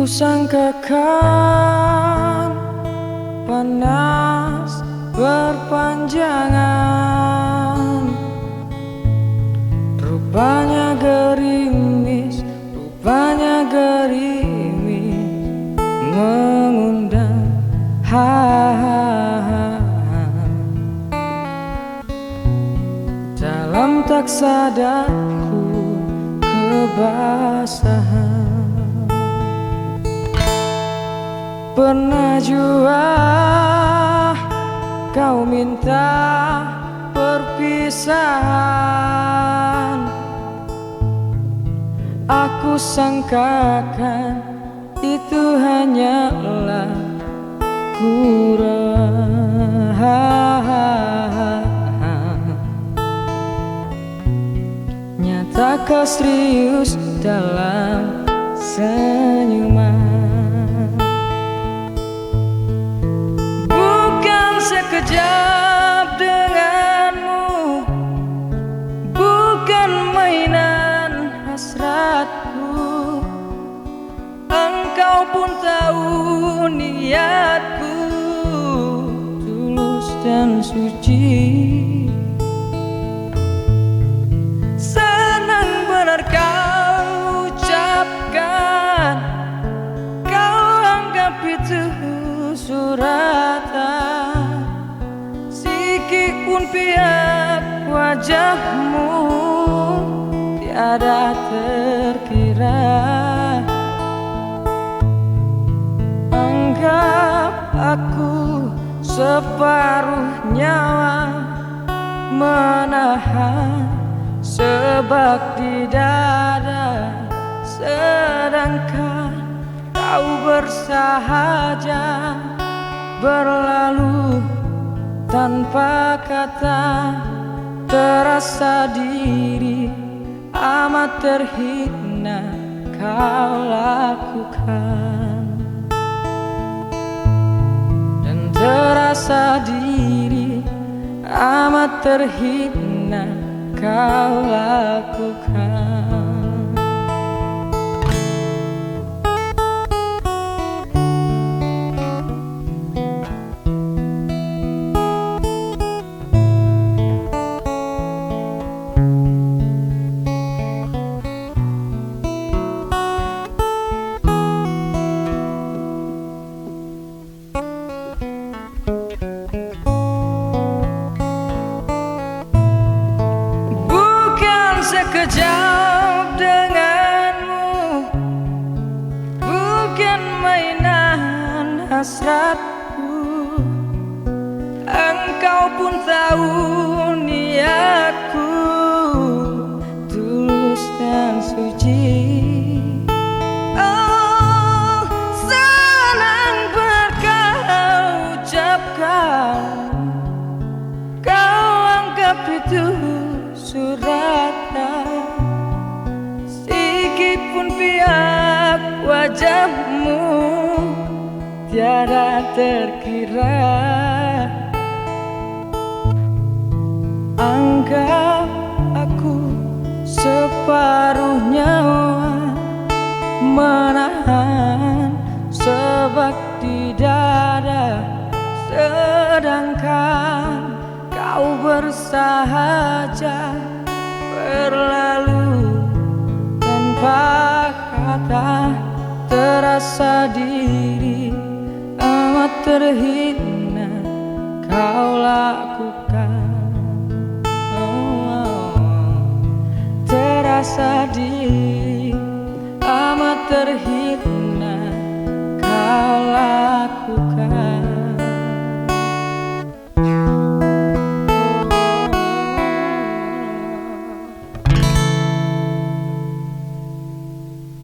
Kusangkakan panas berpanjangan Rupanya gerimis, rupanya gerimis Mengundang ha. Dalam tak sadarku kebasahan Pernah jua kau minta perpisahan. Aku sangkakan itu hanyalah kurang Nyata kau serius dalam senyuman Engkau pun tahu niatku. Tulus dan suci. Senang benar kau ucapkan. Kau anggap itu suratan. Pun pihak wajahmu. Tiada terkira separuh nyawa menahan sebab di dada sedangkan kau bersahaja berlalu tanpa kata terasa diri amat terhina kau lakukan terasa diri amat terhina kau lakukan hasratku. Engkau pun tahu niatku. Tulus dan suci. Oh, senang berkau ucapkan. Kau anggap itu suratnya. Sedikit pun pihak wajahmu Tiada terkira Anggap aku separuh nyawa Menahan sebab di dada Sedangkan kau bersahaja berlalu tanpa kata terasa amat terhina kau lakukan. Oh, Terasa di amat terhina kau lakukan.